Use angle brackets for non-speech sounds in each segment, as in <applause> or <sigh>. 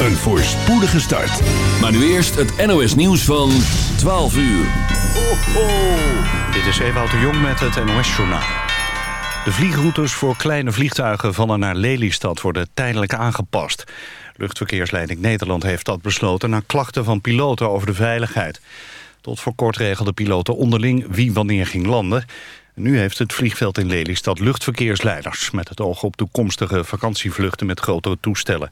een voorspoedige start. Maar nu eerst het NOS nieuws van 12 uur. Ho, ho. Dit is Ewout de Jong met het NOS Journaal. De vliegroutes voor kleine vliegtuigen van en naar Lelystad worden tijdelijk aangepast. Luchtverkeersleiding Nederland heeft dat besloten na klachten van piloten over de veiligheid. Tot voor kort regelden piloten onderling wie wanneer ging landen. Nu heeft het vliegveld in Lelystad luchtverkeersleiders... met het oog op toekomstige vakantievluchten met grotere toestellen.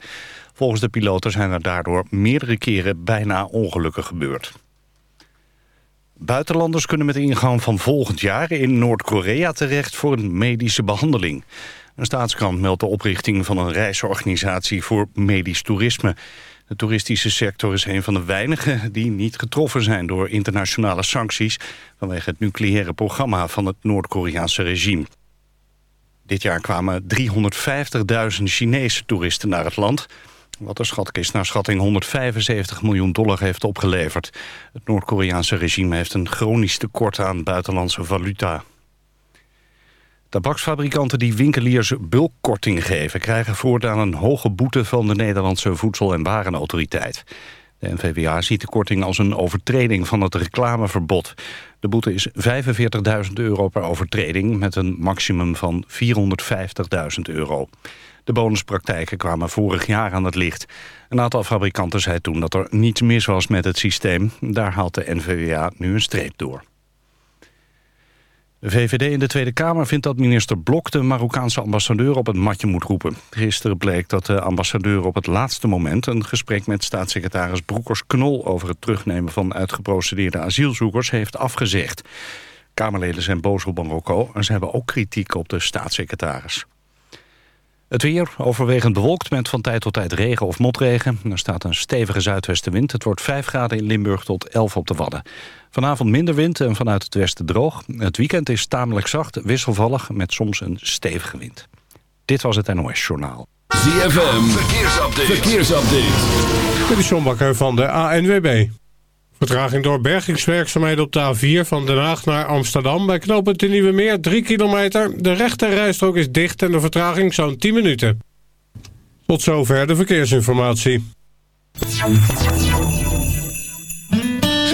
Volgens de piloten zijn er daardoor meerdere keren bijna ongelukken gebeurd. Buitenlanders kunnen met ingang van volgend jaar in Noord-Korea terecht voor een medische behandeling. Een staatskrant meldt de oprichting van een reisorganisatie voor medisch toerisme. De toeristische sector is een van de weinigen die niet getroffen zijn door internationale sancties vanwege het nucleaire programma van het Noord-Koreaanse regime. Dit jaar kwamen 350.000 Chinese toeristen naar het land, wat de schatkist naar schatting 175 miljoen dollar heeft opgeleverd. Het Noord-Koreaanse regime heeft een chronisch tekort aan buitenlandse valuta. Tabaksfabrikanten die winkeliers bulkkorting geven... krijgen voortaan een hoge boete van de Nederlandse Voedsel- en Warenautoriteit. De NVWA ziet de korting als een overtreding van het reclameverbod. De boete is 45.000 euro per overtreding... met een maximum van 450.000 euro. De bonuspraktijken kwamen vorig jaar aan het licht. Een aantal fabrikanten zei toen dat er niets mis was met het systeem. Daar haalt de NVWA nu een streep door. De VVD in de Tweede Kamer vindt dat minister Blok de Marokkaanse ambassadeur op het matje moet roepen. Gisteren bleek dat de ambassadeur op het laatste moment een gesprek met staatssecretaris Broekers-Knol over het terugnemen van uitgeprocedeerde asielzoekers heeft afgezegd. Kamerleden zijn boos op Marokko en ze hebben ook kritiek op de staatssecretaris. Het weer overwegend bewolkt met van tijd tot tijd regen of motregen. Er staat een stevige zuidwestenwind. Het wordt 5 graden in Limburg tot 11 op de Wadden. Vanavond minder wind en vanuit het westen droog. Het weekend is tamelijk zacht, wisselvallig met soms een stevige wind. Dit was het NOS Journaal. ZFM, verkeersupdate. verkeersupdate. Dit is John Bakker van de ANWB. Vertraging door bergingswerkzaamheden op de A4 van Den Haag naar Amsterdam. Bij knooppunt de Nieuwe Meer 3 kilometer. De rechte rijstrook is dicht en de vertraging zo'n 10 minuten. Tot zover de verkeersinformatie.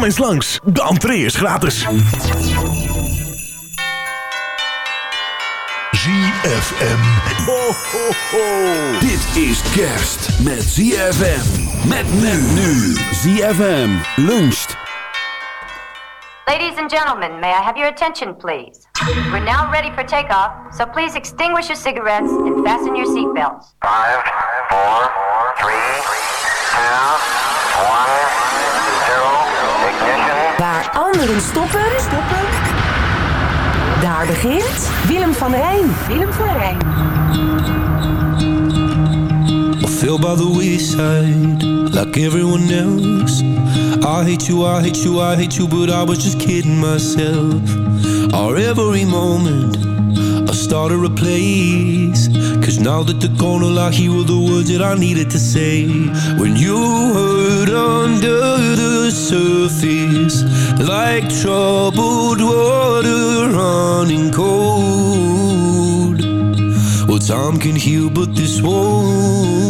Kom eens langs, de entree is gratis. ZFM. Ho, ho, ho. Dit is kerst met ZFM. Met men nu. ZFM luncht. Ladies and gentlemen, may I have your attention, please? We're now ready for takeoff, so please extinguish your cigarettes and fasten your seatbelts. Five, four, three, two, one. Waar Anderen stoppen. Stoppen. Daar begint Willem van Rijn. Willem van Rijn. I fell by the wayside like everyone else. I hate you, I hate you, I hate you, but I was just kidding myself. Our every moment started a place. Cause now that the corner I hear were the words that I needed to say. When you hurt under the surface, like troubled water running cold. Well, time can heal, but this won't.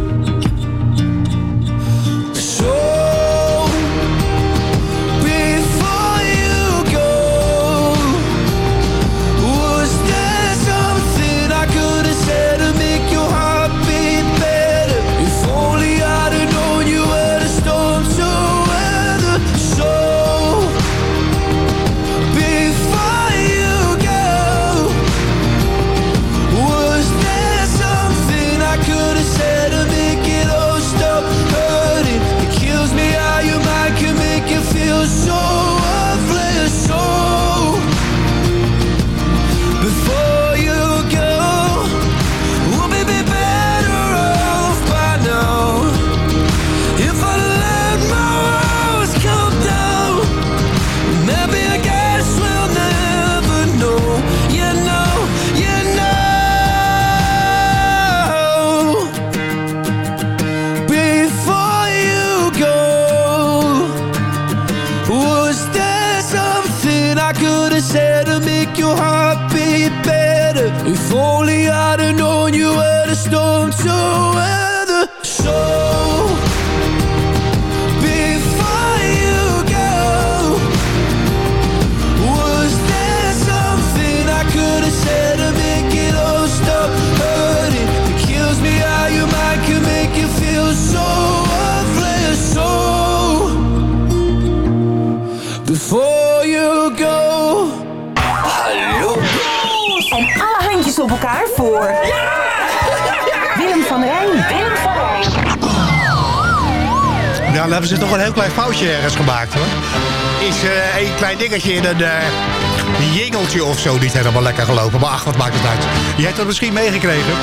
dingetje in een jingeltje of zo niet helemaal lekker gelopen. Maar ach, wat maakt het uit. Je hebt het misschien meegekregen.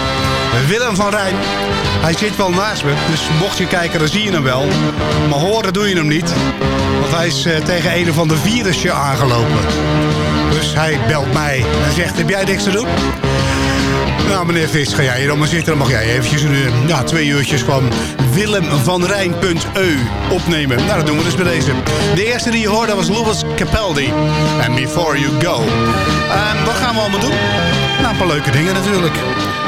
Willem van Rijn. Hij zit wel naast me. Dus mocht je kijken, dan zie je hem wel. Maar horen doe je hem niet. Want hij is eh, tegen een of ander virusje aangelopen. Dus hij belt mij en zegt, heb jij niks te doen? Nou, meneer Vis, ga jij hier dan zitten. Dan mag jij eventjes een, uur, ja, twee uurtjes van willemvanrijn.eu opnemen. Nou, dat doen we dus bij deze. De eerste die je hoorde was Louis Capaldi. En Before You Go. Ehm, wat gaan we allemaal doen? Nou, een paar leuke dingen natuurlijk.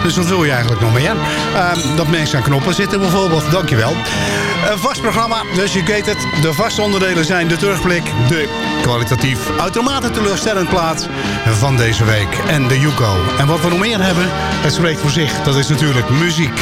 Dus wat wil je eigenlijk nog meer? Ehm, dat mensen aan knoppen zitten bijvoorbeeld. Dankjewel. Een vast programma, dus je weet het. De vaste onderdelen zijn de terugblik, de kwalitatief uitermate teleurstellend plaats van deze week en de Yuko. En wat we nog meer hebben, het spreekt voor zich. Dat is natuurlijk muziek.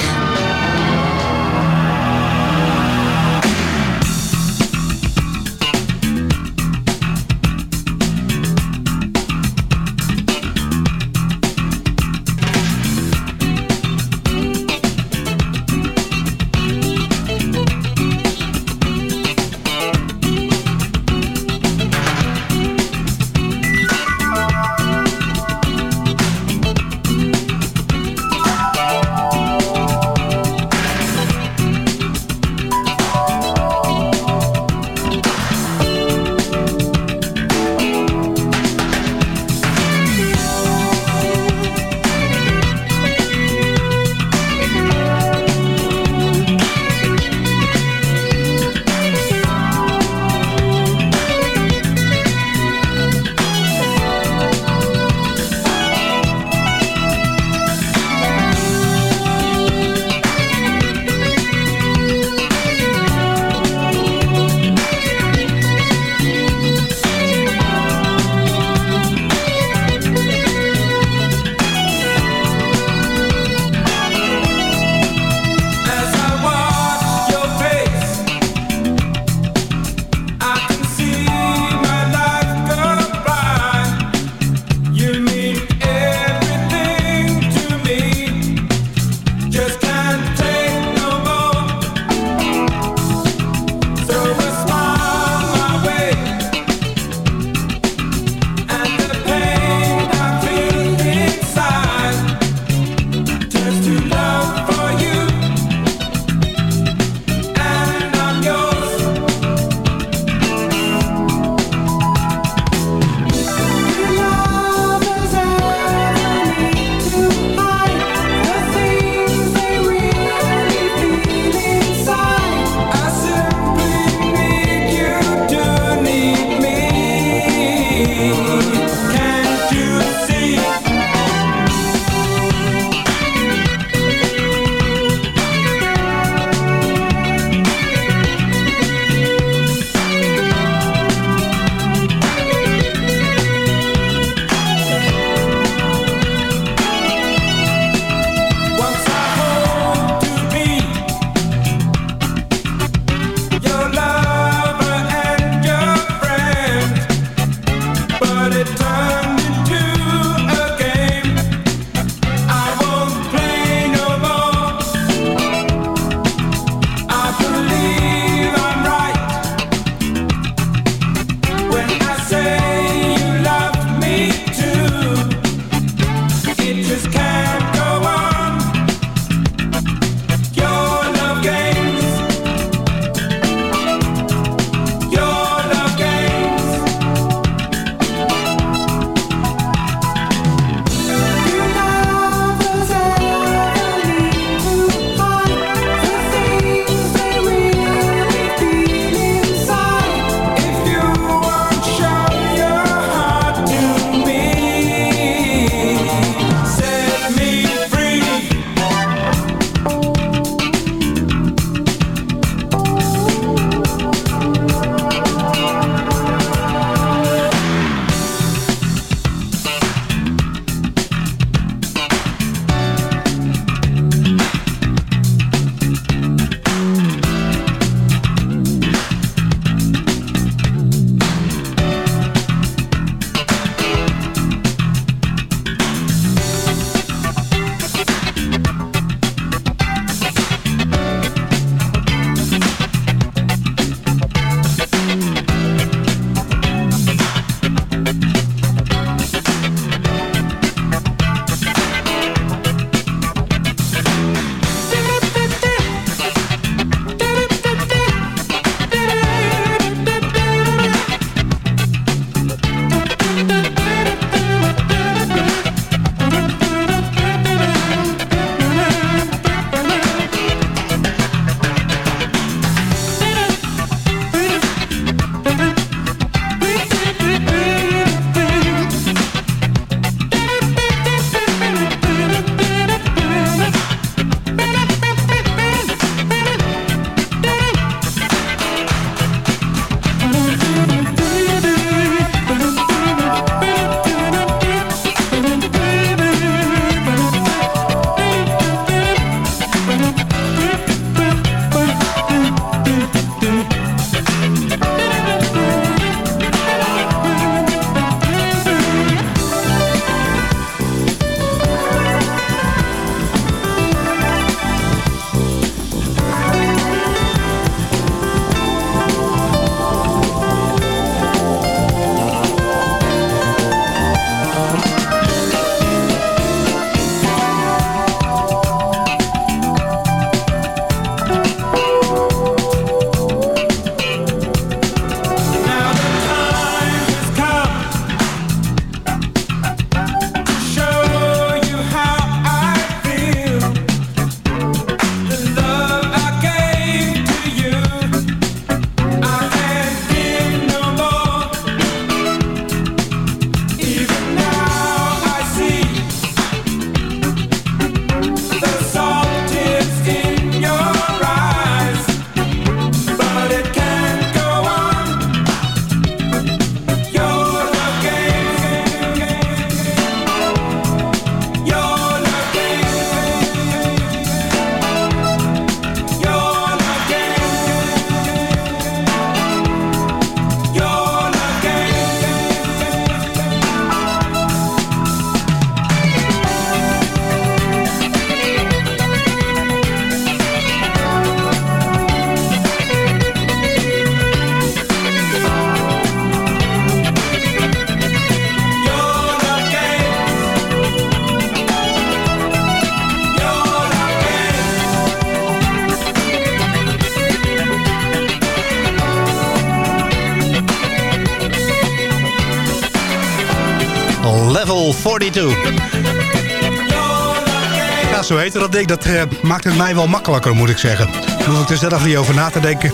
Ja, heette dat. Dat eh, maakt het mij wel makkelijker, moet ik zeggen. Dan hoef ik er zelf niet over na te denken.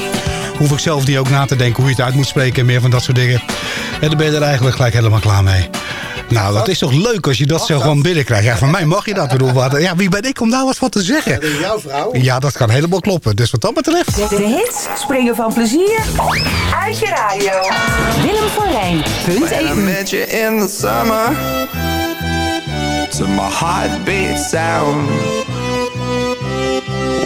Hoef ik zelf niet ook na te denken hoe je het uit moet spreken en meer van dat soort dingen. En dan ben je er eigenlijk gelijk helemaal klaar mee. Nou, dat is toch leuk als je dat zo gewoon binnenkrijgt. Ja, van mij mag je dat. Ik Bedoel, wat, ja, wie ben ik om daar wat van te zeggen? Dat is jouw vrouw. Ja, dat kan helemaal kloppen. Dus wat dat betreft... De hits springen van plezier uit je radio. Willem van Rijn. Punt When I EU. met you in the summer To my heartbeat sound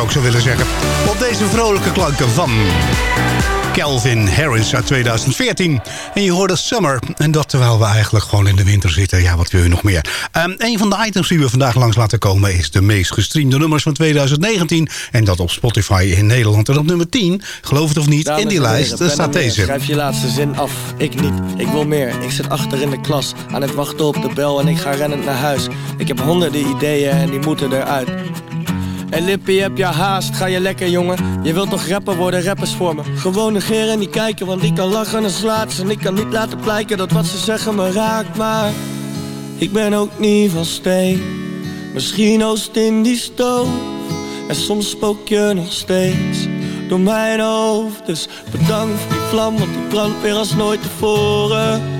Zou ik zo willen zeggen. Op deze vrolijke klanken van Calvin Harris uit 2014. En je hoorde Summer. En dat terwijl we eigenlijk gewoon in de winter zitten. Ja, wat wil je nog meer? Ehm, een van de items die we vandaag langs laten komen... is de meest gestreamde nummers van 2019. En dat op Spotify in Nederland. En op nummer 10, geloof het of niet, Dames in die heren, lijst pen en staat meer. deze. Schrijf je laatste zin af, ik niet, ik wil meer Ik zit achter in de klas, aan het wachten op de bel En ik ga rennend naar huis Ik heb honderden ideeën en die moeten eruit En Lippie, heb je haast, ga je lekker jongen? Je wilt toch rapper worden, rappers voor me. Gewoon negeren en niet kijken, want ik kan lachen en slaat En ik kan niet laten blijken dat wat ze zeggen me raakt Maar ik ben ook niet van steen. Misschien oost in die stoof En soms spook je nog steeds door mijn hoofd. Dus bedankt voor die vlam, want die brandt weer als nooit tevoren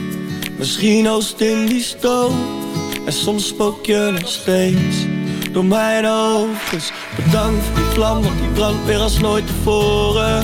Misschien oost in die stoof En soms spook je nog steeds Door mijn hoofd Dus bedankt voor die vlam Want die brandt weer als nooit tevoren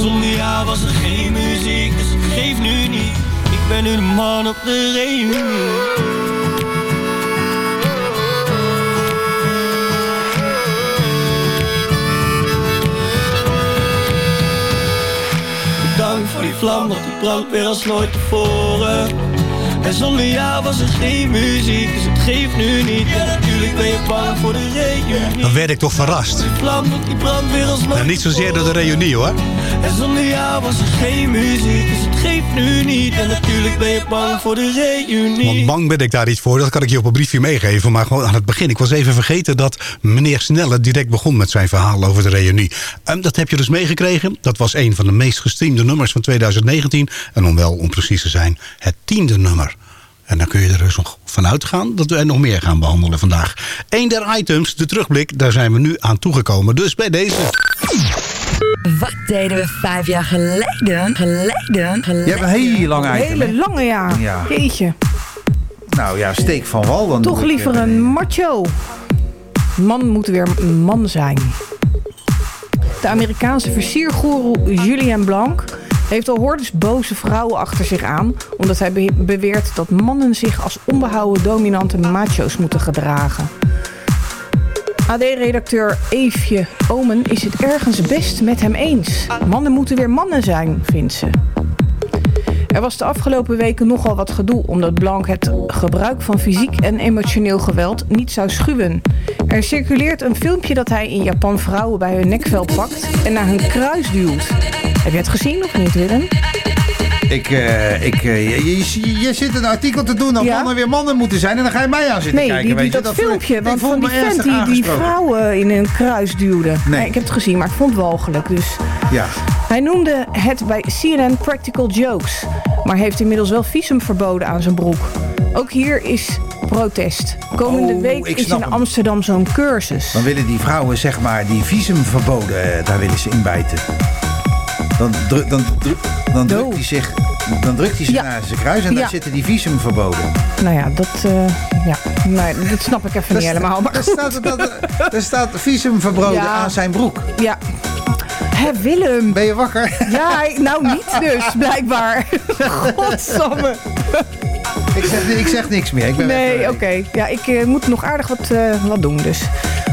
zonder jou was er geen muziek, dus het geeft nu niet. Ik ben nu de man op de reunie. Bedankt voor die vlam, want die brandt weer als nooit tevoren. En zonder jou was er geen muziek, dus geeft nu niet. Ja, natuurlijk ben je bang voor de reunie. Dan werd ik toch verrast. Vlam, die weer als Nou, niet zozeer door de reunie hoor. en zonder jou was er geen muziek, dus het geeft nu niet. En natuurlijk ben je bang voor de reunie. Want bang ben ik daar niet voor. Dat kan ik je op een briefje meegeven. Maar gewoon aan het begin. Ik was even vergeten dat meneer Snelle direct begon met zijn verhaal over de reunie. En dat heb je dus meegekregen. Dat was een van de meest gestreamde nummers van 2019. En om wel, om precies te zijn, het tiende nummer. En dan kun je er dus nog vanuit gaan dat we er nog meer gaan behandelen vandaag. Eén der items, de terugblik, daar zijn we nu aan toegekomen. Dus bij deze... Wat deden we vijf jaar geleden? Geleden? geleden. Je hebt een hele lange Een item. hele hè? lange, ja. Ja. Jeetje. Nou ja, steek van wal. Dan Toch ik, liever eh, een macho. Man moet weer een man zijn. De Amerikaanse versiergoeroe Julien Blanc heeft al hordes boze vrouwen achter zich aan... omdat hij be- beweert dat mannen zich als onbehouden dominante macho's moeten gedragen. AD-redacteur Eefje Omen is het ergens best met hem eens. Mannen moeten weer mannen zijn, vindt ze. Er was de afgelopen weken nogal wat gedoe omdat Blanc het gebruik van fysiek en emotioneel geweld niet zou schuwen. Er circuleert een filmpje dat hij in Japan vrouwen bij hun nekvel pakt en naar hun kruis duwt. Heb je het gezien of niet, Willem? Ik, eh, ik, eh, je, je, je zit een artikel te doen dat mannen weer mannen moeten zijn. En dan ga je mij aan zitten Nee, kijken. die, weet die, je. dat, filmpje ik want van die vent die, die vrouwen in een kruis duwde. Nee. ik heb het gezien, maar ik vond het walgelijk. Dus Ja. Hij noemde het bij CNN Practical Jokes, maar heeft inmiddels wel visum verboden aan zijn broek. Ook hier is protest. Komende Oh, week is in hem. Amsterdam zo'n cursus. Dan willen die vrouwen zeg maar die visumverboden, eh, daar willen ze inbijten. Dan, dru- dan, dru- dan drukt hij zich, dan drukt hij zich naar zijn kruis en daar zitten die visumverboden. Nou ja, dat, eh, ja. Nee, dat snap ik even niet helemaal. Maar Daar staat, dat, er staat visumverboden aan zijn broek. Ja. Hé, Willem. Ben je wakker? Ja, nou niet dus, blijkbaar. <laughs> Godsamme. Ik zeg, ik zeg niks meer. Ik ben Nee, oké. Ja, ik eh, moet nog aardig wat, eh, wat doen dus.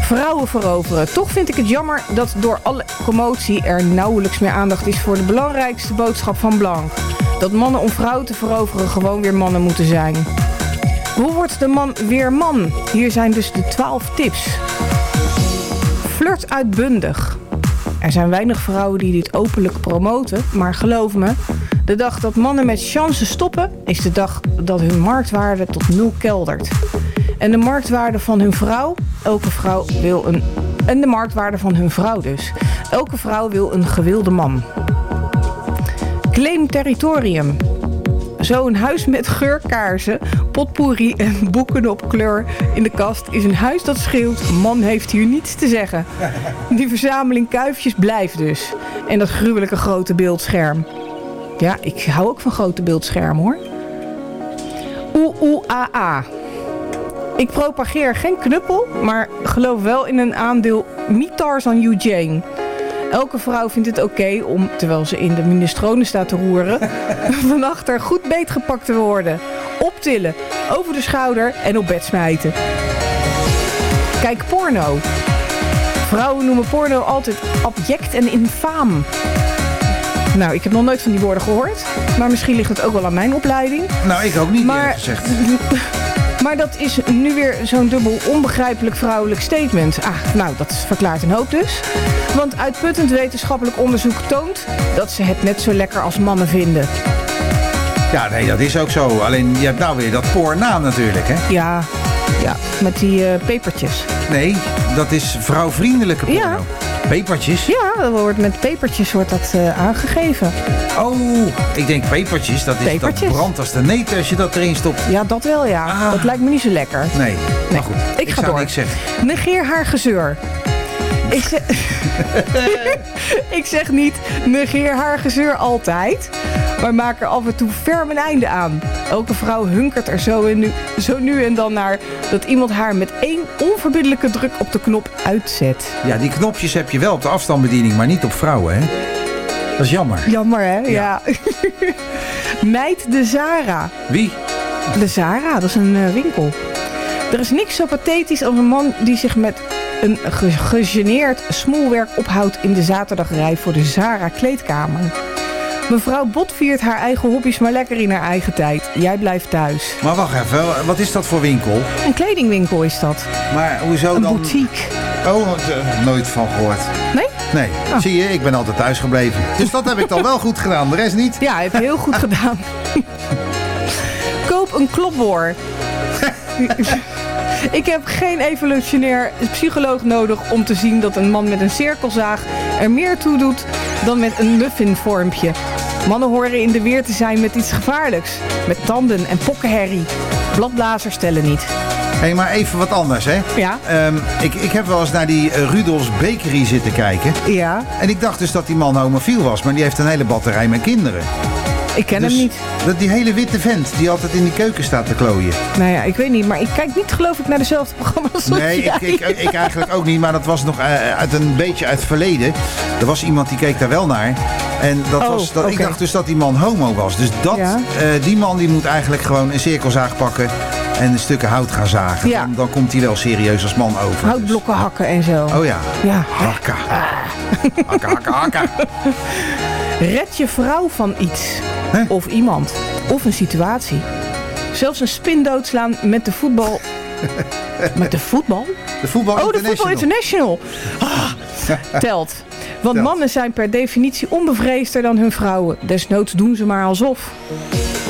Vrouwen veroveren. Toch vind ik het jammer dat door alle commotie er nauwelijks meer aandacht is voor de belangrijkste boodschap van Blanc. Dat mannen om vrouwen te veroveren gewoon weer mannen moeten zijn. Hoe wordt de man weer man? Hier zijn dus de 12 tips. Flirt uitbundig. Er zijn weinig vrouwen die dit openlijk promoten, maar geloof me, de dag dat mannen met chances stoppen, is de dag dat hun marktwaarde tot nul keldert. En de marktwaarde van hun vrouw, elke vrouw wil een. En de marktwaarde van hun vrouw dus. Elke vrouw wil een gewilde man. Claim territorium. Zo'n huis met geurkaarsen, potpourri en boeken op kleur in de kast is een huis dat schreeuwt. Man heeft hier niets te zeggen. Die verzameling kuifjes blijft dus. En dat gruwelijke grote beeldscherm. Ja, ik hou ook van grote beeldschermen hoor. Oeh, oeh, a, a. Ik propageer geen knuppel, maar geloof wel in een aandeel Meet Tarzan Eugene. Elke vrouw vindt het oké om, terwijl ze in de minestrone staat te roeren, <laughs> van achter goed beetgepakt te worden. Optillen, over de schouder en op bed smijten. Kijk porno. Vrouwen noemen porno altijd abject en infaam. Nou, ik heb nog nooit van die woorden gehoord. Maar misschien ligt het ook wel aan mijn opleiding. Nou, ik ook niet, Maar- gezegd. <laughs> Maar dat is nu weer zo'n dubbel onbegrijpelijk vrouwelijk statement. Ah, nou, dat verklaart een hoop dus. Want uitputtend wetenschappelijk onderzoek toont dat ze het net zo lekker als mannen vinden. Ja, nee, dat is ook zo. Alleen, je hebt nou weer dat pornaam natuurlijk, hè? Ja, ja met die eh, pepertjes. Nee, dat is vrouwvriendelijke porno. Ja. Pepertjes? Ja, dat wordt met pepertjes wordt dat eh, aangegeven. Oh, ik denk pepertjes. Dat, is, Pepertjes. dat brandt als de neet als je dat erin stopt. Ja, dat wel ja. Dat lijkt me niet zo lekker. Nee, maar goed. Ik ga door. niks zeggen. Negeer haar gezeur. Ik zeg, <laughs> ik zeg niet, negeer haar gezeur altijd. Maar maak er af en toe ferm een einde aan. Elke vrouw hunkert er zo, en nu, zo nu en dan naar... dat iemand haar met één onverbiddelijke druk op de knop uitzet. Ja, die knopjes heb je wel op de afstandsbediening, maar niet op vrouwen, hè? Dat is jammer. Jammer, hè? Ja. <laughs> Meid de Zara. Wie? De Zara, dat is een eh, winkel. Er is niks zo pathetisch als een man die zich met een ge- gegeneerd smoelwerk ophoudt in de zaterdagrij voor de Zara kleedkamer. Mevrouw Bot viert haar eigen hobby's maar lekker in haar eigen tijd. Jij blijft thuis. Maar wacht even, wat is dat voor winkel? Een kledingwinkel is dat. Maar hoezo Een dan? boutique. Oh, nooit van gehoord. Nee? Nee, Oh. zie je, ik ben altijd thuis gebleven. Dus dat heb ik dan wel goed gedaan, de rest niet. Ja, heb je heel goed <laughs> gedaan. Koop een klopboor. <laughs> Ik heb geen evolutionair psycholoog nodig om te zien dat een man met een cirkelzaag er meer toe doet dan met een muffinvormpje. Mannen horen in de weer te zijn met iets gevaarlijks. Met tanden en pokkenherrie. Bladblazers tellen niet. Hé, maar even wat anders, hè? Ja. Ehm, ik, ik heb wel eens naar die eh, Rudolfs Bakery zitten kijken. Ja. En ik dacht dus dat die man homofiel was, maar die heeft een hele batterij met kinderen. Ik ken Dus hem niet. Dat die hele witte vent die altijd in die keuken staat te klooien. Nou ja, ik weet niet. Maar ik kijk niet geloof ik naar dezelfde programma's als Nee, ik, ik, ik eigenlijk ook niet, maar dat was nog eh, uit een beetje uit het verleden. Er was iemand die keek daar wel naar. En dat Oh, was, dat, ik dacht dus dat die man homo was. Dus dat, Ja. eh, die man die moet eigenlijk gewoon een cirkelzaag pakken en een stukken hout gaan zagen. Ja. Dan, dan komt hij wel serieus als man over. Houtblokken hakken en zo. Oh ja. Ja. Hakka. Hakka, hakka, hakka. <laughs> Red je vrouw van iets. Of iemand. Of een situatie. Zelfs een spin doodslaan met de voetbal... <laughs> met de voetbal? De voetbal Oh, de voetbal international. Ah, <laughs> telt. Want Telt. mannen zijn per definitie onbevreesder dan hun vrouwen. Desnoods doen ze maar alsof.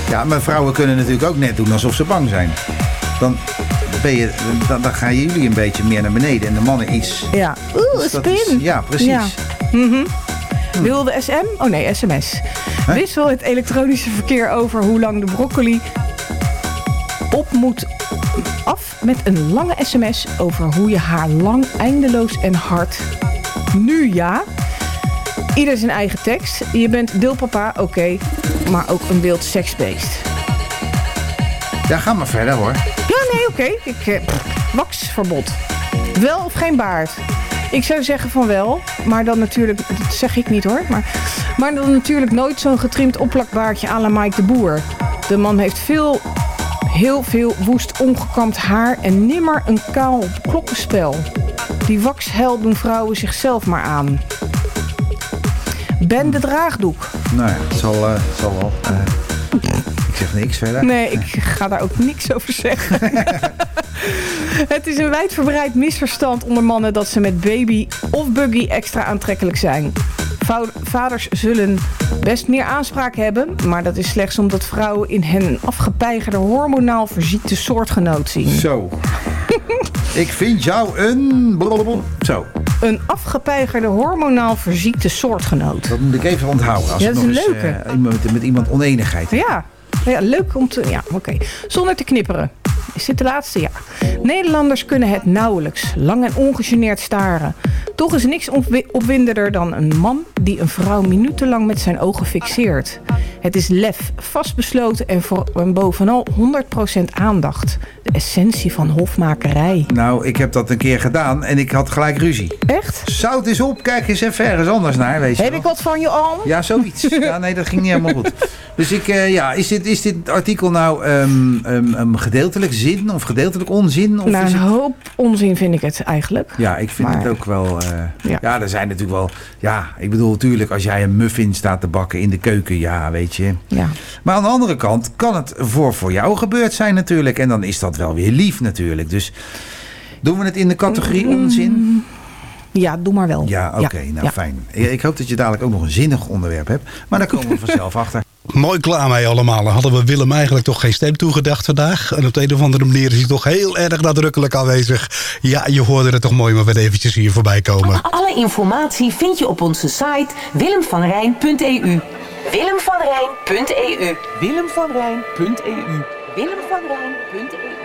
Ja, maar vrouwen kunnen natuurlijk ook net doen alsof ze bang zijn. Dan, ben je, dan, dan gaan jullie een beetje meer naar beneden en de mannen iets. Ja. Oeh, Dus een dat spin. is- ja, precies. Ja. Mhm. Wilde SM? Oh nee, sms. Wissel het elektronische verkeer over hoe lang de broccoli op moet af met een lange sms over hoe je haar lang, eindeloos en hard nu ja. Ieder zijn eigen tekst. Je bent deelpapa, oké, maar ook een wild seksbeest. Ja, ga maar verder hoor. Ja, nee, oké. Ik eh, Waxverbod. Wel of geen baard? Ik zou zeggen van wel, maar dan natuurlijk, dat zeg ik niet hoor, maar, maar dan natuurlijk nooit zo'n getrimd opplakbaardje à la Mike de Boer. De man heeft veel, heel veel woest ongekamd haar en nimmer een kaal klokkenspel. Die waxhel doen vrouwen zichzelf maar aan. Ben de draagdoek. Nou ja, het zal, eh, het zal wel. eh, ik zeg niks verder. Nee, ik ga daar ook niks over zeggen. <laughs> <laughs> Het is een wijdverbreid misverstand onder mannen dat ze met baby of buggy extra aantrekkelijk zijn. Vaders zullen best meer aanspraak hebben, maar dat is slechts omdat vrouwen in hen een afgepeigerde hormonaal verziekte soortgenoot zien. Zo. <laughs> ik vind jou een... blablabla. Zo, Een afgepeigerde hormonaal verziekte soortgenoot. dat moet ik even onthouden. Als Ja, dat nog is een eens, leuke. eh, met iemand oneenigheid. Ja, Ja, leuk om te... Ja, oké. Zonder te knipperen. Is dit de laatste? Ja. Nederlanders kunnen het nauwelijks. Lang en ongegeneerd staren. Toch is niks opwi- opwindender dan een man die een vrouw minutenlang met zijn ogen fixeert. Het is lef, vastbesloten en, voor, en bovenal 100% aandacht. De essentie van hofmakerij. Nou, ik heb dat een keer gedaan en ik had gelijk ruzie. Echt? Zout is op, kijk eens even ergens anders naar, weet je Heb wel. ik wat van je al? Ja, zoiets. <laughs> Ja, nee, dat ging niet helemaal goed. Dus ik, eh, ja, is dit, is dit artikel nou ehm, ehm, ehm, gedeeltelijk zin of gedeeltelijk onzin? Of nou, is een hoop onzin vind ik het eigenlijk. Ja, ik vind Maar- het ook wel. eh, Ja. ja. er zijn natuurlijk wel. Ja, ik bedoel, natuurlijk, als jij een muffin staat te bakken in de keuken, ja, weet je. Ja. Maar aan de andere kant kan het voor, voor jou gebeurd zijn, natuurlijk. En dan is dat wel weer lief, natuurlijk. Dus doen we het in de categorie onzin? Ja, doe maar wel. Ja, oké, nou ja. fijn. Ik hoop dat je dadelijk ook nog een zinnig onderwerp hebt. Maar daar komen we vanzelf <laughs> achter. Mooi klaar mee allemaal. Dan hadden we Willem eigenlijk toch geen stem toegedacht vandaag. En op de een of andere manier is hij toch heel erg nadrukkelijk aanwezig. Ja, je hoorde het toch mooi maar weer eventjes hier voorbij komen. Alle informatie vind je op onze site willemvanrijn.eu. Willemvanrijn.eu. Willemvanrijn.eu. Willemvanrijn.eu.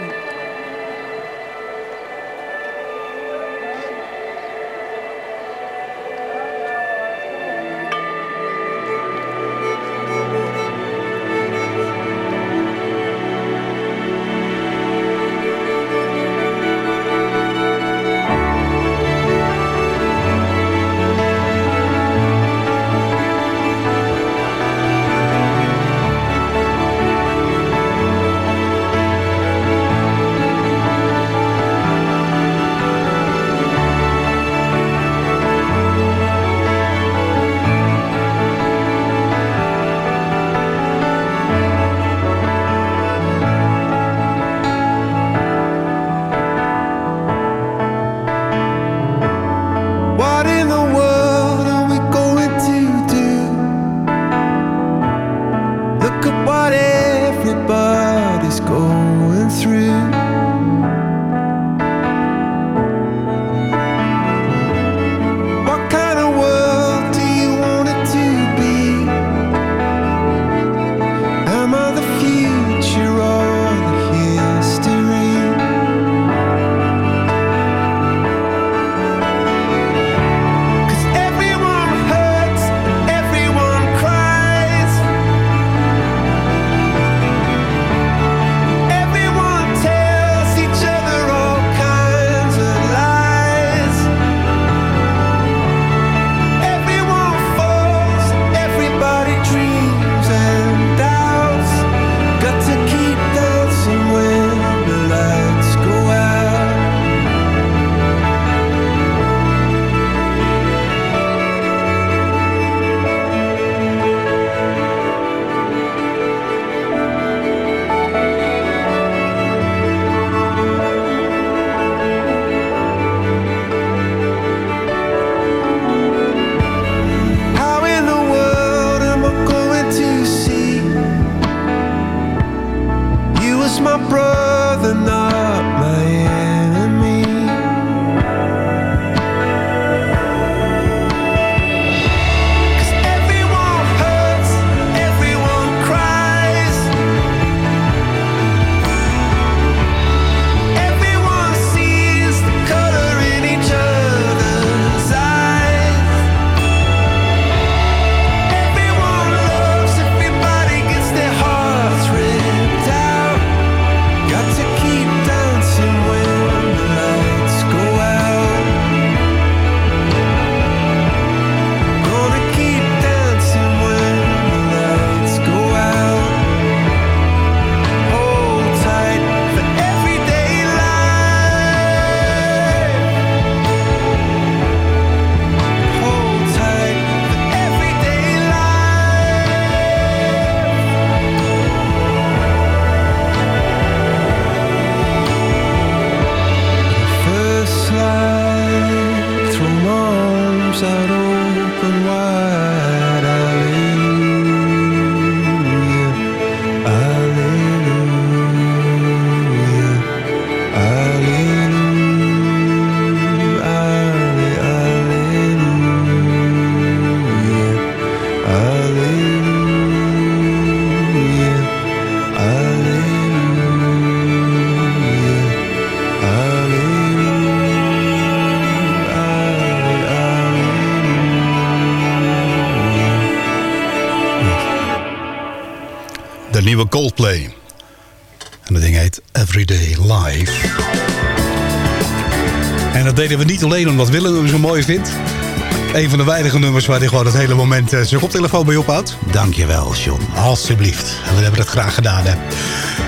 niet alleen omdat Willem hem zo mooi vindt. Een van de weinige nummers waar hij gewoon het hele moment eh, zijn koptelefoon bij ophoudt. Dankjewel, John. Alsjeblieft. We hebben het graag gedaan, hè.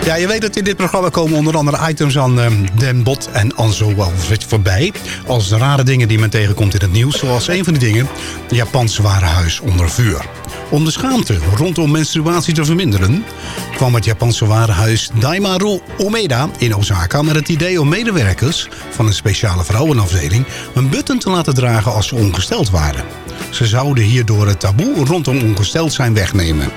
Ja, je weet dat in dit programma komen onder andere items aan eh, Den Bot en Anzo wel voorbij. Als de rare dingen die men tegenkomt in het nieuws. Zoals een van die dingen, het Japanse warenhuis onder vuur. Om de schaamte rondom menstruatie te verminderen... kwam het Japanse warenhuis Daimaru Omeda in Osaka... met het idee om medewerkers van een speciale vrouwenafdeling... een button te laten dragen als ze ongesteld waren. Ze zouden hierdoor het taboe rondom ongesteld zijn wegnemen.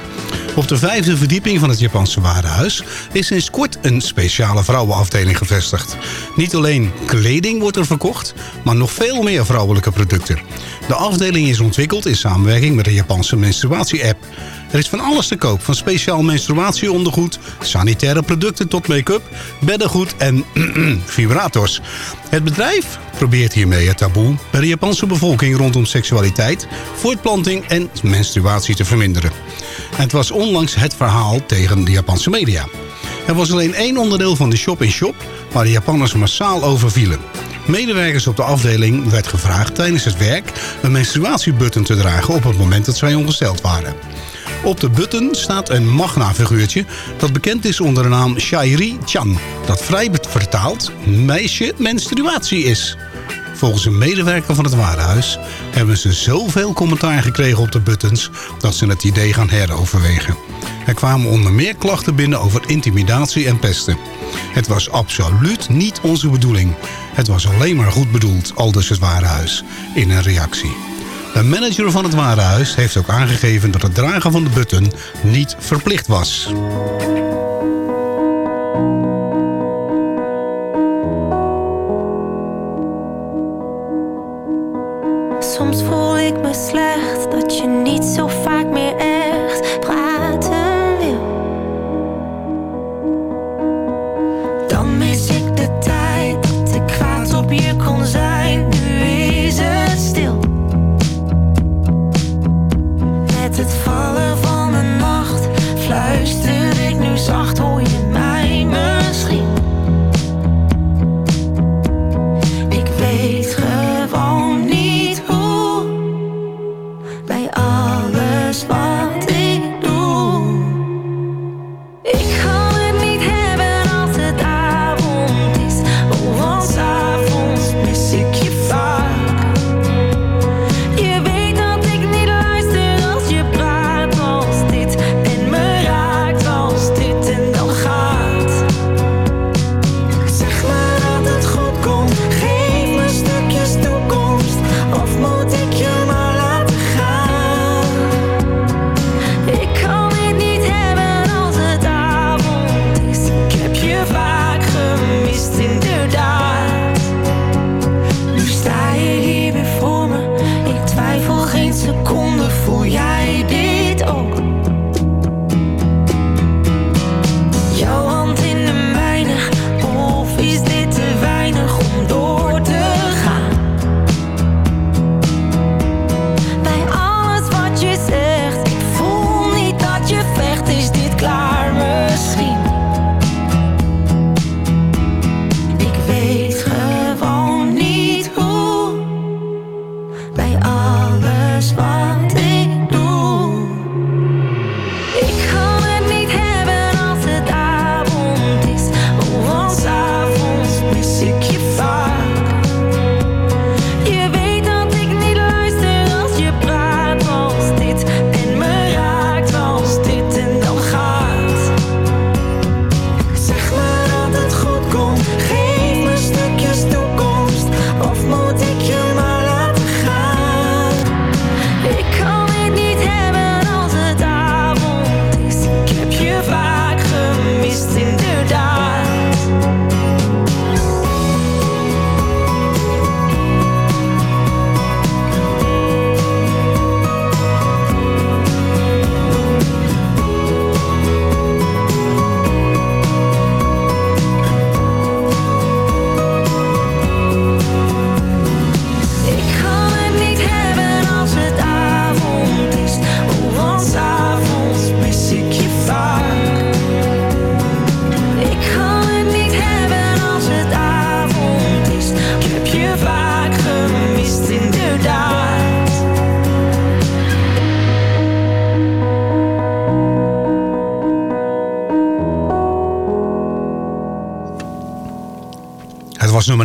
Op de vijfde verdieping van het Japanse warenhuis is sinds kort een speciale vrouwenafdeling gevestigd. Niet alleen kleding wordt er verkocht, maar nog veel meer vrouwelijke producten. De afdeling is ontwikkeld in samenwerking met de Japanse menstruatie-app. Er is van alles te koop, van speciaal menstruatieondergoed, sanitaire producten tot make-up, beddengoed en <clears throat> vibrators. Het bedrijf probeert hiermee het taboe bij de Japanse bevolking rondom seksualiteit, voortplanting en menstruatie te verminderen. Het was onlangs het verhaal tegen de Japanse media. Er was alleen één onderdeel van de shop-in-shop waar de Japanners massaal over vielen. Medewerkers op de afdeling werd gevraagd tijdens het werk een menstruatiebutton te dragen op het moment dat zij ongesteld waren. Op de button staat een magna-figuurtje dat bekend is onder de naam Shairi-chan. Dat vrij vertaald meisje menstruatie is. Volgens een medewerker van het warenhuis hebben ze zoveel commentaar gekregen op de buttons dat ze het idee gaan heroverwegen. Er kwamen onder meer klachten binnen over intimidatie en pesten. Het was absoluut niet onze bedoeling. Het was alleen maar goed bedoeld, aldus het warenhuis, in een reactie. De manager van het warenhuis heeft ook aangegeven dat het dragen van de button niet verplicht was. Soms voel ik me slecht dat je niet zo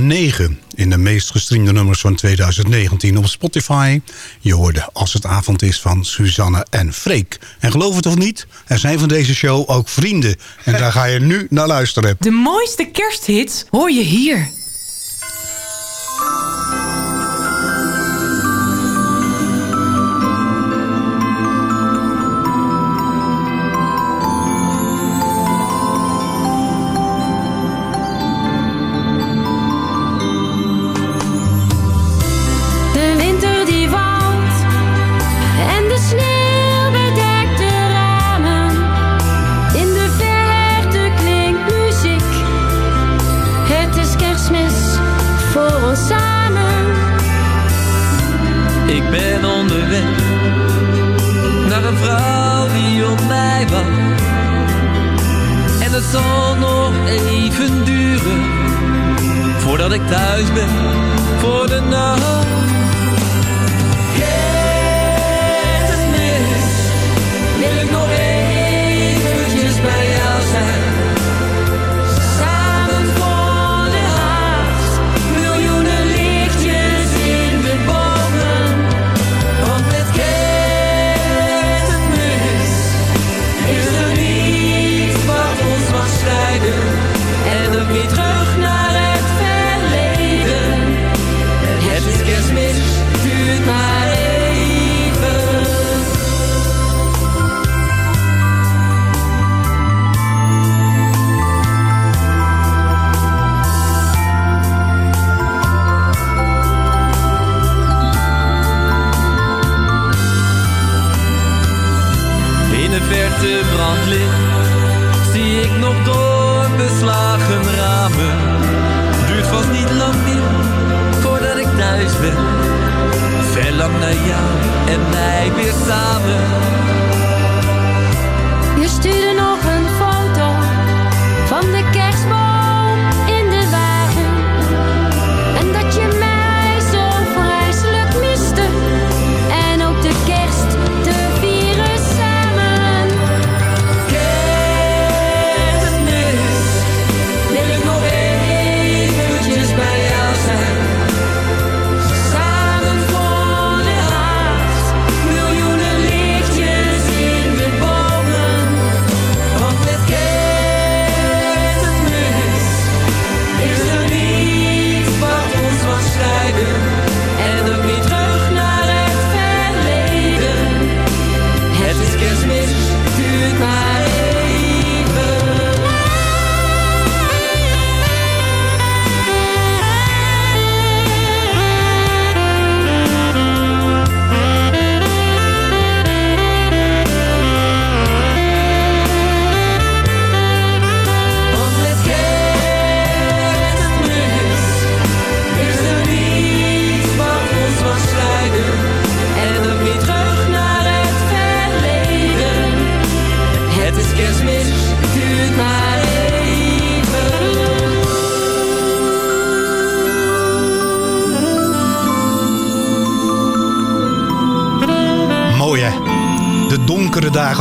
nummer 9 in de meest gestreamde nummers van 2019 op Spotify. Je hoorde Als het avond is van Suzanne en Freek. En geloof het of niet, er zijn van deze show ook vrienden. En daar ga je nu naar luisteren. De mooiste kersthits hoor je hier.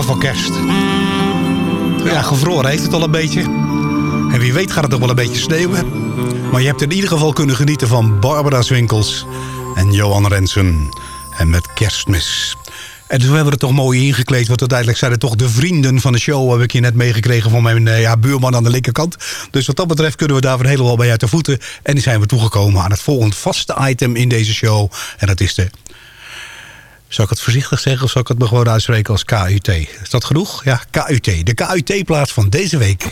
Van kerst. Ja, gevroren heeft het al een beetje. En wie weet gaat het nog wel een beetje sneeuwen. Maar je hebt in ieder geval kunnen genieten van Barbara Swinkels en Johan Rensen. En met kerstmis. En we hebben het toch mooi ingekleed. Want uiteindelijk zijn het toch de vrienden van de show. Heb ik hier net meegekregen van mijn eh, ja, buurman aan de linkerkant. Dus wat dat betreft kunnen we daarvan helemaal bij uit de voeten. En die zijn we toegekomen aan het volgende vaste item in deze show. En dat is de zal ik het voorzichtig zeggen of zal ik het me gewoon uitspreken als KUT? Is dat genoeg? Ja, KUT. De KUT-plaats van deze week.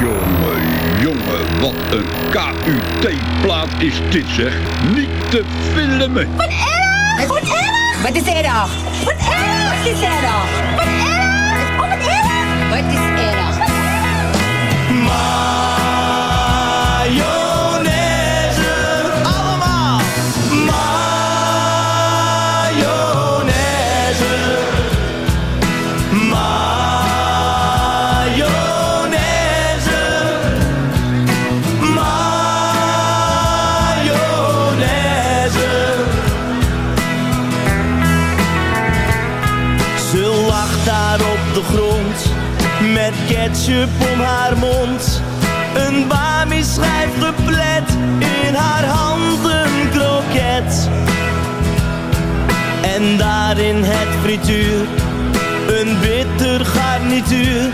Jongen, jongen, wat een KUT-plaat is dit zeg. Niet te filmen. Wat erg! Wat erg! Wat is erg? Wat erg! Wat is erg? Wat erg! Oh, wat erg! Wat is ketchup om haar mond. Een Bami schijf geplet, in haar hand een kroket. En daarin het frituur, een bitter garnituur.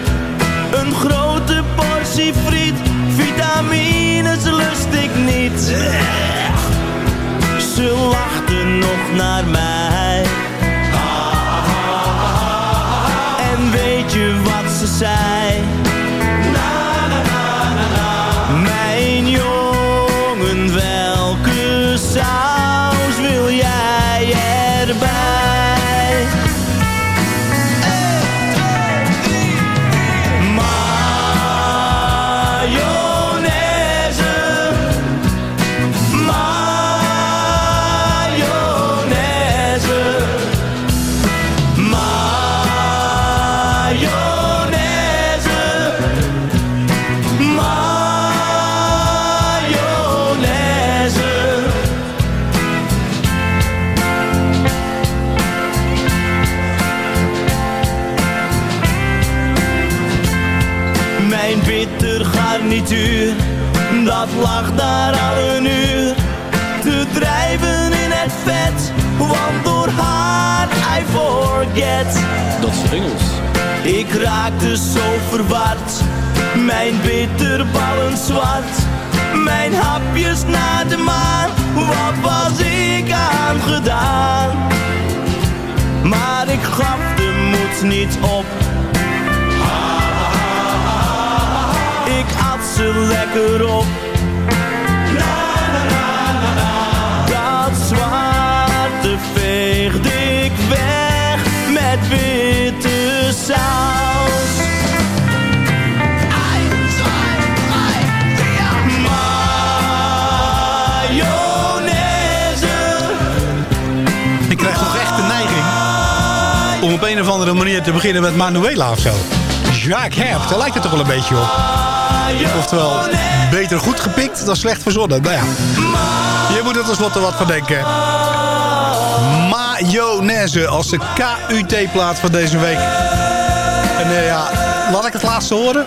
Een grote portie friet, vitamines lust ik niet. Ze lachten nog naar mij. En weet je wat ze zei? Forget. Dat is Engels. Ik raakte zo verward, mijn bitterballen zwart. Mijn hapjes naar de maan, wat was ik aan gedaan? Maar ik gaf de moed niet op. Ik at ze lekker op. met witte saus. Ik krijg toch echt de neiging om op een of andere manier te beginnen met Manuela of zo. Jacques Herp, daar lijkt het toch wel een beetje op. Oftewel, beter goed gepikt dan slecht verzonnen. Nou ja, je moet er tenslotte wat van denken. Mayonaise als de KUT-plaat van deze week. En eh, ja, laat ik het laatste horen.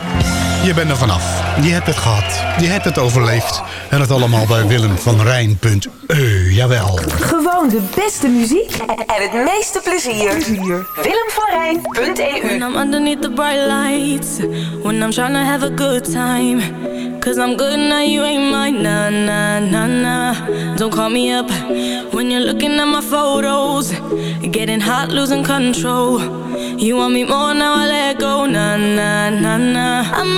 Je bent er vanaf. Je hebt het gehad. Je hebt het overleefd. En het allemaal bij Willem van Rijn.eu. Jawel. Gewoon de beste muziek en het meeste plezier. Willem van Rijn.eu When I'm underneath the bright lights, when I'm trying to have a good time. Cause I'm good now, you ain't mine. Nah, nah, nah, nah. Don't call me up when you're looking at my photos. Getting hot, losing control. You want me more now, I let go. Nah, nah, nah, nah. I'm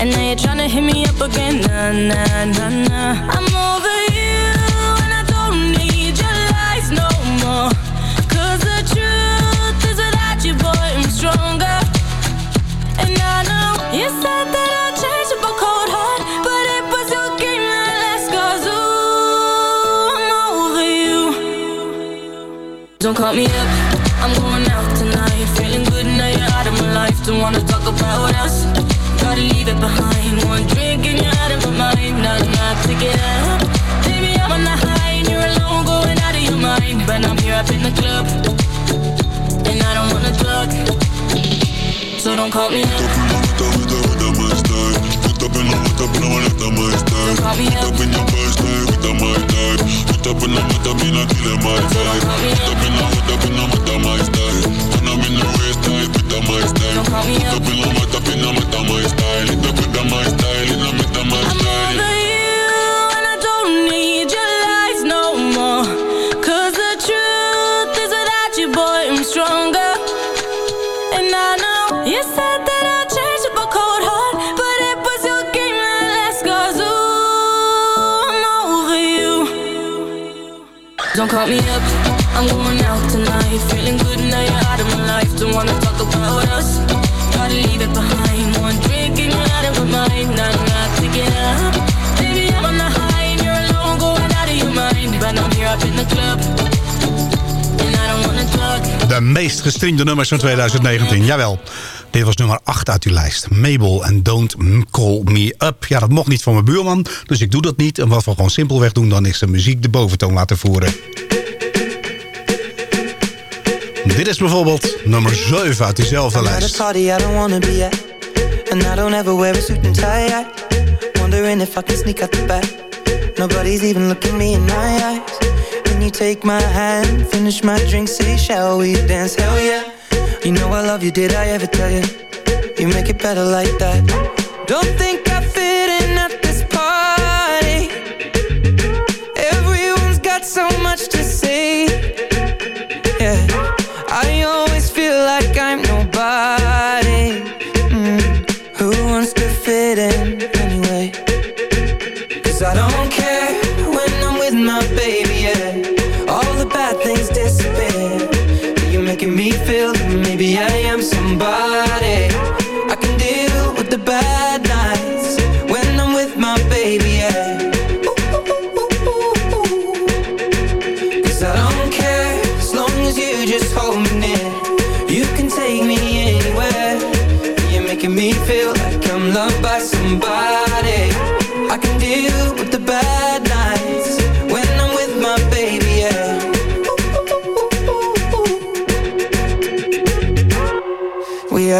And now you're trying to hit me up again. Nah, nah, nah, nah. I'm over you And I don't need your lies no more. Cause the truth is without you, boy, I'm stronger. And I know you said that I'd change up a cold heart But it was your game that last Cause ooh, I'm over you. Don't call me up, I'm going out tonight Feeling good. Now you're out of my life. Don't wanna talk about us gotta leave it behind. One drink and you're out of my mind. Not enough to get up. Baby, I'm on the high and you're alone, going out of your mind. But I'm here up in the club, and I don't wanna talk. So don't call me up. up in the hood, up in the hood, up in my style. Hooked up in your up in the my type. Hooked up in the hood, up in the hood, up in my style. Hooked up in the hood, up in the hood, up in my style. And I'm in the way meta my style. Up up. I'm over you and I don't need your lies no more. The truth is without you, boy, I'm stronger. And I know you said that I changed up a cold heart, but it was your game that last cause ooh, I'm over you. Don't call me up. I'm going out tonight. Feeling good now you're out of my life. Don't wanna talk about us. Gotta leave it behind. One drink and you're out of my mind. Not enough to get up. Baby, I'm on the high and you're alone, going out of your mind. But I'm here up in the club. De meest gestreamde nummers van 2019, jawel. Dit was nummer 8 uit uw lijst. Mabel en Don't Call Me Up. Ja, dat mocht niet van mijn buurman, dus ik doe dat niet. En wat we gewoon simpelweg doen, dan is de muziek de boventoon laten voeren. Dit is bijvoorbeeld nummer 7 uit diezelfde lijst. party I don't wanna be at. And I don't ever wear a suit and tie I Wondering if I can sneak out the back. Nobody's even looking me in my eyes. Can you take my hand, finish my drink, say shall we dance, hell yeah. You know I love you, did I ever tell you? You make it better like that. Don't think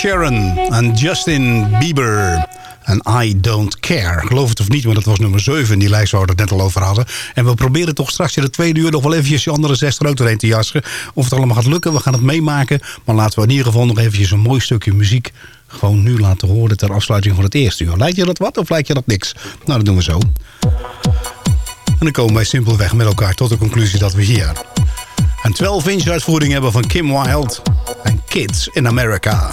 Sheeran en Justin Bieber. En I Don't Care. Geloof het of niet, maar dat was nummer 7 in die lijst waar we het net al over hadden. En we proberen toch straks in de tweede uur nog wel eventjes die andere zes er doorheen te jassen. Of het allemaal gaat lukken, we gaan het meemaken. Maar laten we in ieder geval nog eventjes een mooi stukje muziek gewoon nu laten horen ter afsluiting van het eerste uur. Lijkt je dat wat of lijkt je dat niks? Nou, dat doen we zo. En dan komen wij simpelweg met elkaar tot de conclusie dat we hier een 12-inch uitvoering hebben van Kim Wilde en Kids in America.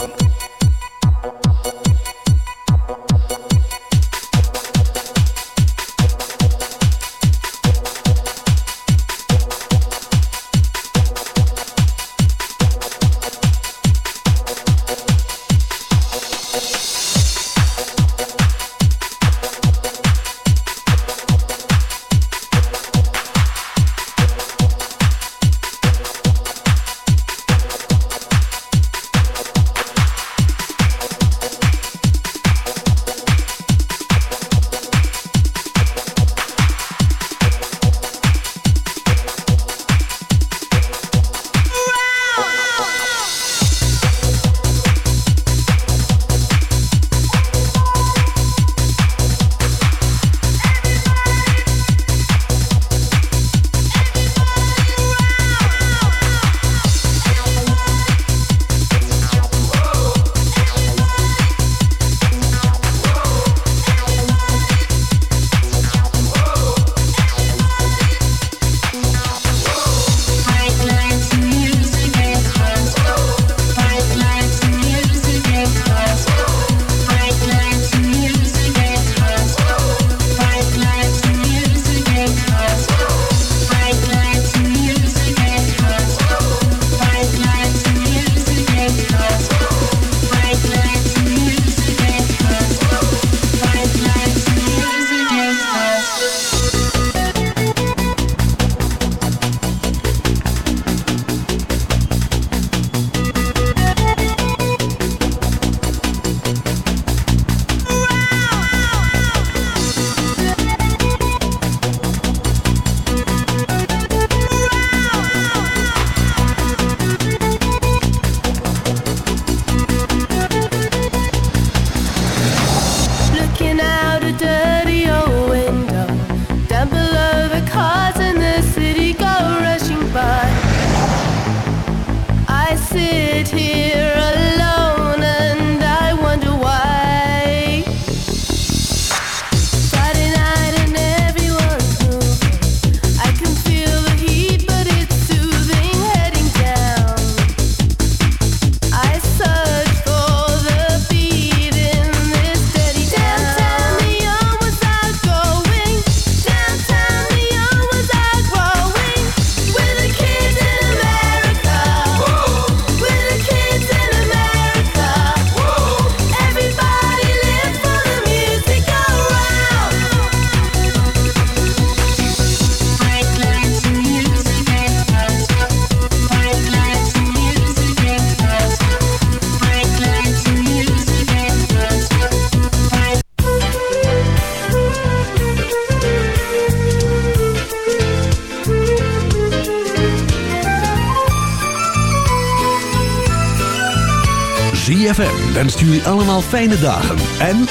Fijne dagen. En